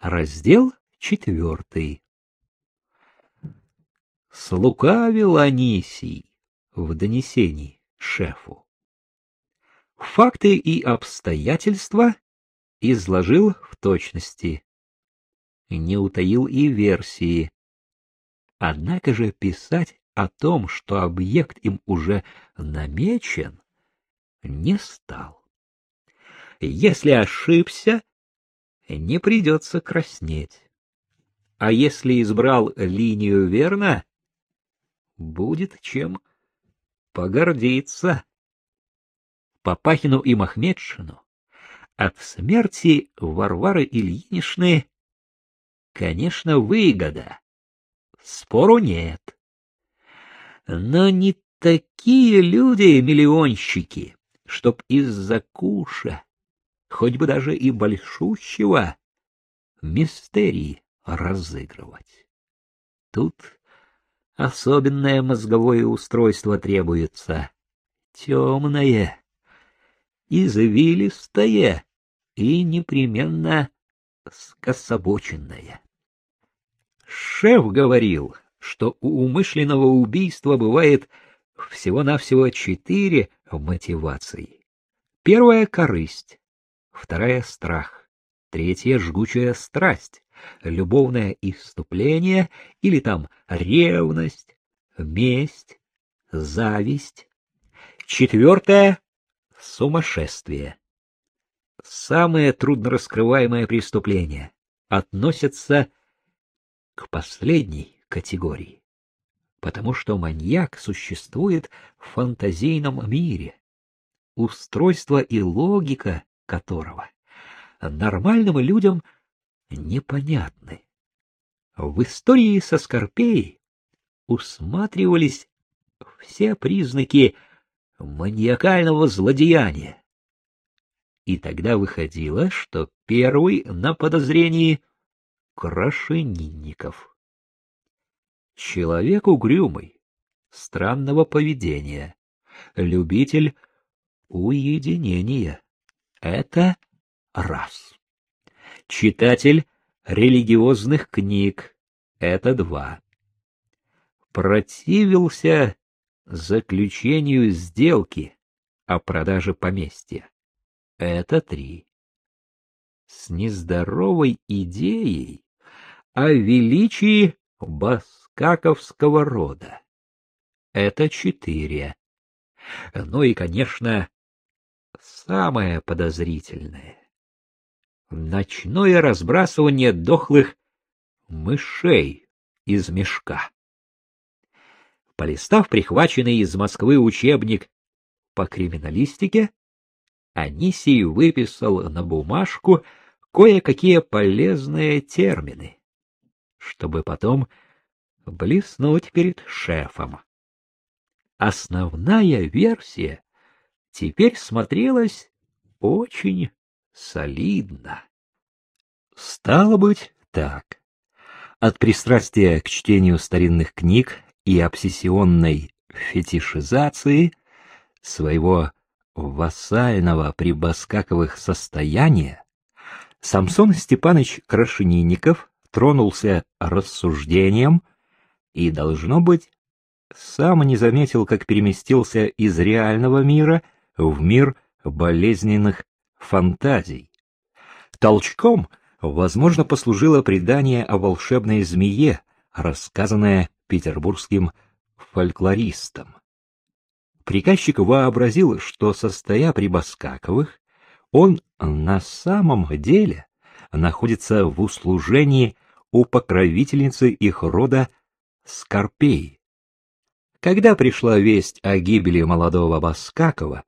Раздел четвертый. Слукавил Анисий в донесении шефу. Факты и обстоятельства изложил в точности. Не утаил и версии. Однако же писать о том, что объект им уже намечен, не стал. Если ошибся, не придется краснеть. А если избрал линию верно, будет чем погордиться. Папахину и Махмедшину от смерти Варвары Ильиничны, конечно, выгода. Спору нет. Но не такие люди миллионщики, чтоб из-за куша, хоть бы даже и большущего, мистерии разыгрывать. Тут особенное мозговое устройство требуется, темное, извилистое и непременно скособоченное. Шеф говорил, что у умышленного убийства бывает всего-навсего четыре мотивации. Первая — корысть, вторая — страх, третья — жгучая страсть, любовное иступление или там ревность, месть, зависть. Четвертое — сумасшествие. Самое труднораскрываемое преступление относится к последней категории, потому что маньяк существует в фантазийном мире, устройство и логика которого нормальным людям — непонятны. В истории со Скорпеей усматривались все признаки маниакального злодеяния. И тогда выходило, что первый на подозрении — Крашенинников. Человек угрюмый, странного поведения, любитель уединения. Это раз. Читатель религиозных книг — это два. Противился заключению сделки о продаже поместья — это три. С нездоровой идеей о величии баскаковского рода — это четыре. Ну и, конечно, самое подозрительное ночное разбрасывание дохлых мышей из мешка. Полистав прихваченный из Москвы учебник по криминалистике, Анисий выписал на бумажку кое-какие полезные термины, чтобы потом блеснуть перед шефом. Основная версия теперь смотрелась очень солидно. Стало быть, так. От пристрастия к чтению старинных книг и обсессионной фетишизации своего вассального прибаскаковых состояния Самсон Степанович Крашенинников тронулся рассуждением и, должно быть, сам не заметил, как переместился из реального мира в мир болезненных фантазий. Толчком, возможно, послужило предание о волшебной змее, рассказанное петербургским фольклористом. Приказчик вообразил, что, состоя при Баскаковых, он на самом деле находится в услужении у покровительницы их рода Скорпей. Когда пришла весть о гибели молодого Баскакова,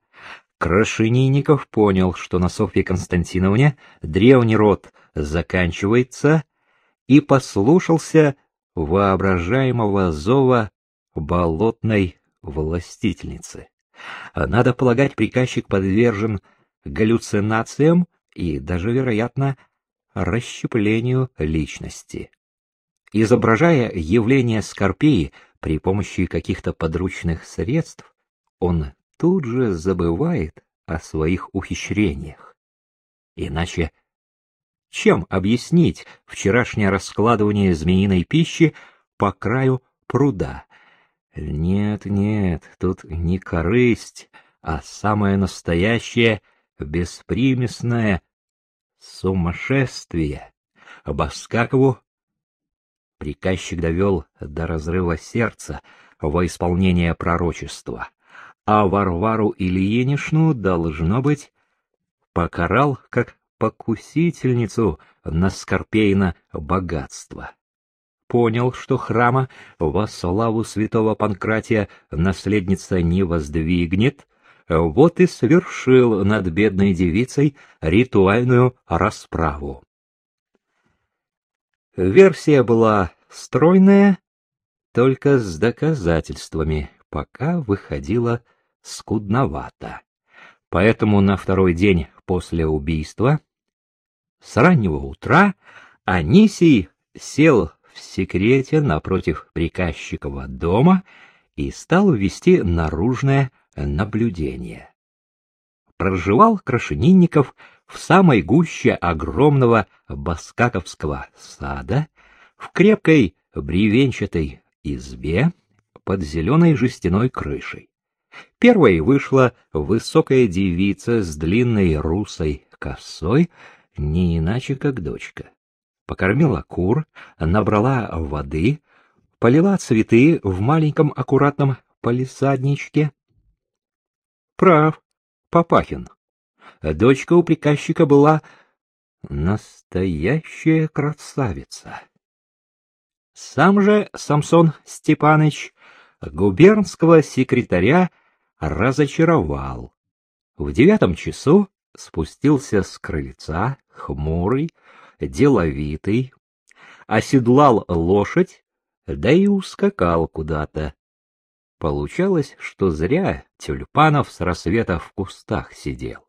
Крашенинников понял, что на Софье Константиновне древний род заканчивается, и послушался воображаемого зова болотной властительницы. Надо полагать, приказчик подвержен галлюцинациям и даже, вероятно, расщеплению личности. Изображая явление Скорпеи при помощи каких-то подручных средств, он тут же забывает о своих ухищрениях. Иначе Чем объяснить вчерашнее раскладывание змеиной пищи по краю пруда? Нет, нет, тут не корысть, а самое настоящее, беспримесное сумасшествие. Баскакову приказчик довел до разрыва сердца во исполнение пророчества, а Варвару Ильинишну, должно быть, покарал как покусительницу на скорпейно богатство. Понял, что храма во славу святого Панкратия наследница не воздвигнет, вот и совершил над бедной девицей ритуальную расправу. Версия была стройная, только с доказательствами, пока выходила скудновато. Поэтому на второй день после убийства, с раннего утра, Анисий сел в секрете напротив приказчикова дома и стал вести наружное наблюдение. Проживал Крашенинников в самой гуще огромного баскаковского сада, в крепкой бревенчатой избе под зеленой жестяной крышей. Первой вышла высокая девица с длинной русой косой, не иначе как дочка. Покормила кур, набрала воды, полила цветы в маленьком аккуратном палисадничке. Прав, Папахин. Дочка у приказчика была настоящая красавица. Сам же Самсон Степаныч губернского секретаря разочаровал. В девятом часу спустился с крыльца, хмурый, деловитый, оседлал лошадь, да и ускакал куда-то. Получалось, что зря Тюльпанов с рассвета в кустах сидел.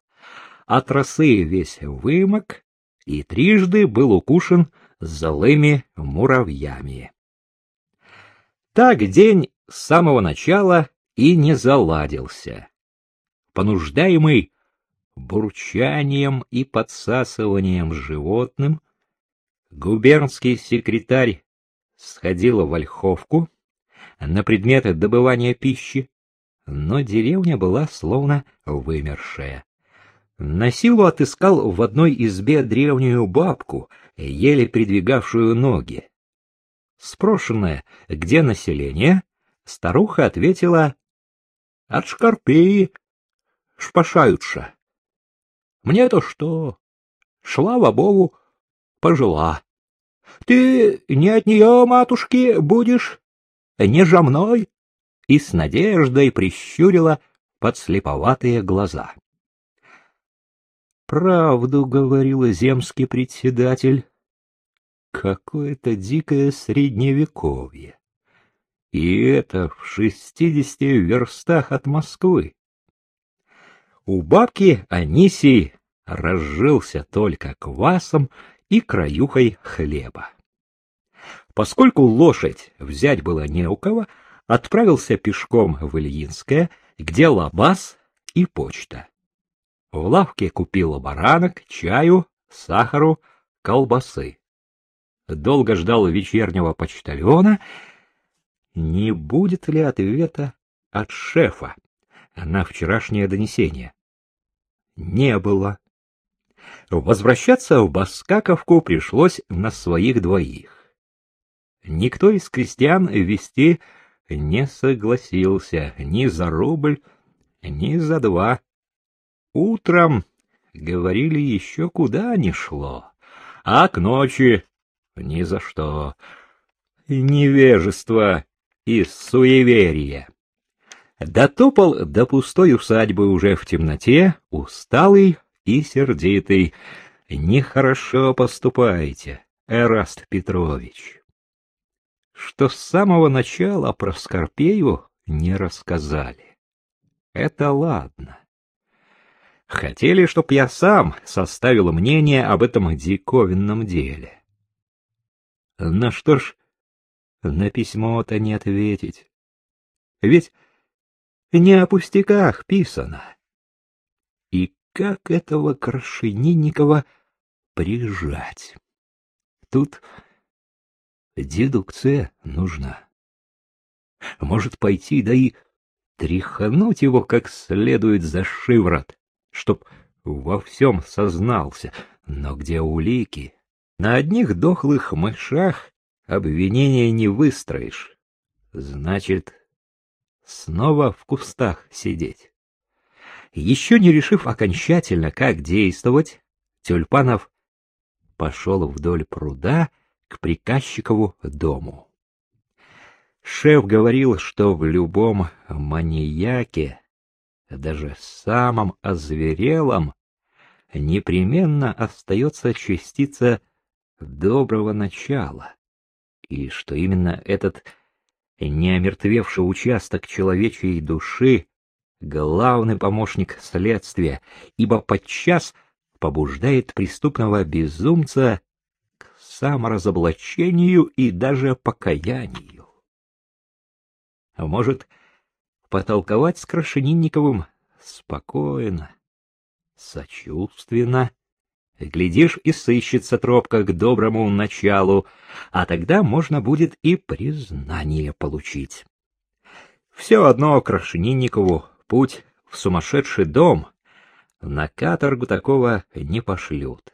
От росы весь вымок и трижды был укушен злыми муравьями. Так день с самого начала и не заладился. Понуждаемый бурчанием и подсасыванием животным, губернский секретарь сходил в Ольховку на предметы добывания пищи, но деревня была словно вымершая. На силу отыскал в одной избе древнюю бабку, еле передвигавшую ноги. Спрошенная, где население, старуха ответила, «От Шкарпеи шпашаются. Мне-то что? Слава Богу, пожила. Ты не от нее, матушки, будешь? Не жа мной?» И с надеждой прищурила подслеповатые глаза. Правду говорил земский председатель. Какое-то дикое средневековье. И это в шестидесяти верстах от Москвы. У бабки Анисий разжился только квасом и краюхой хлеба. Поскольку лошадь взять было не у кого, отправился пешком в Ильинское, где лабаз и почта. В лавке купил баранок, чаю, сахару, колбасы. Долго ждал вечернего почтальона. Не будет ли ответа от шефа на вчерашнее донесение? Не было. Возвращаться в Баскаковку пришлось на своих двоих. Никто из крестьян вести не согласился ни за рубль, ни за два. Утром, говорили, еще куда не шло, а к ночи ни за что. Невежество и суеверие. Дотопал до пустой усадьбы уже в темноте, усталый и сердитый. Нехорошо поступаете, Эраст Петрович. Что с самого начала про Скорпею не рассказали. Это ладно. Хотели, чтоб я сам составил мнение об этом диковинном деле. На что ж, на письмо-то не ответить. Ведь не о пустяках писано. И как этого Крашенинникова прижать. Тут дедукция нужна. Может пойти, да и тряхануть его как следует за шиворот, чтоб во всем сознался. Но где улики? На одних дохлых мышах обвинения не выстроишь. Значит, снова в кустах сидеть. Еще не решив окончательно, как действовать, Тюльпанов пошел вдоль пруда к приказчикову дому. Шеф говорил, что в любом маньяке, даже самом озверелом, непременно остается частица доброго начала, и что именно этот неомертвевший участок человечьей души — главный помощник следствия, ибо подчас побуждает преступного безумца к саморазоблачению и даже покаянию. Может, потолковать с Крашенинниковым спокойно, сочувственно. Глядишь, и сыщется тропка к доброму началу, а тогда можно будет и признание получить. Все одно Крашенинникову путь в сумасшедший дом, на каторгу такого не пошлют.